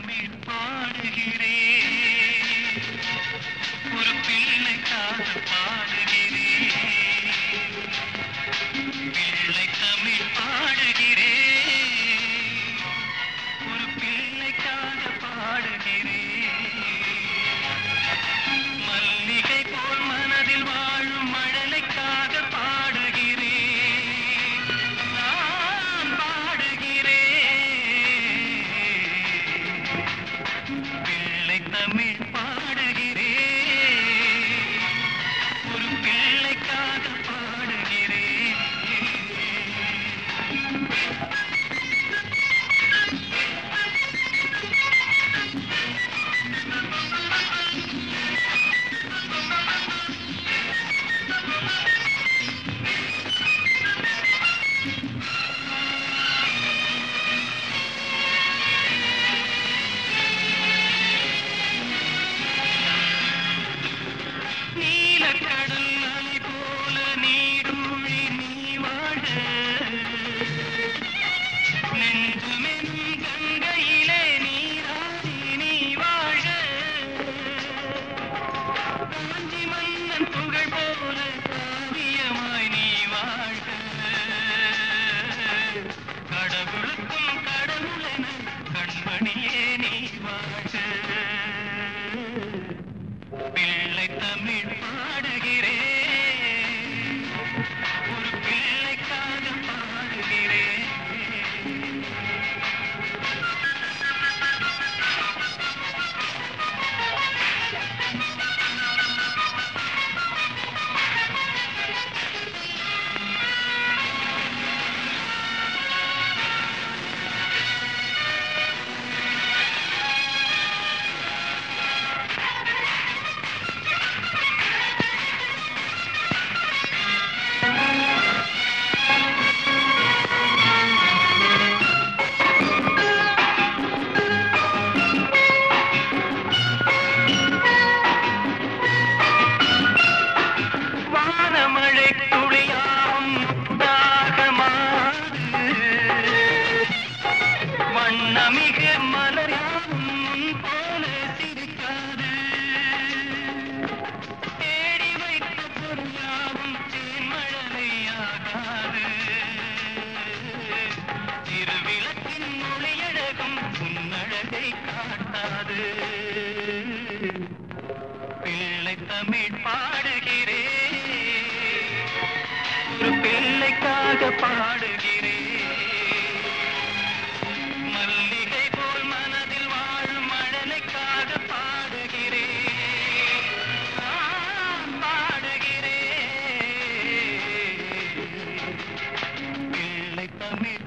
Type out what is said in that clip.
தமிழ் பாடுகிறேன் Amen. பிள்ளை தமிழ் பாடுகிறேன். பிள்ளை தமிழ் பாடுகிறேன் ஒரு பிள்ளைக்காக பாடுகிறேன் மல்லிகை போல் மனதில் வாழும் மழலைக்காக பாடுகிறேன் பாடுகிறேன் பிள்ளை தமிழ்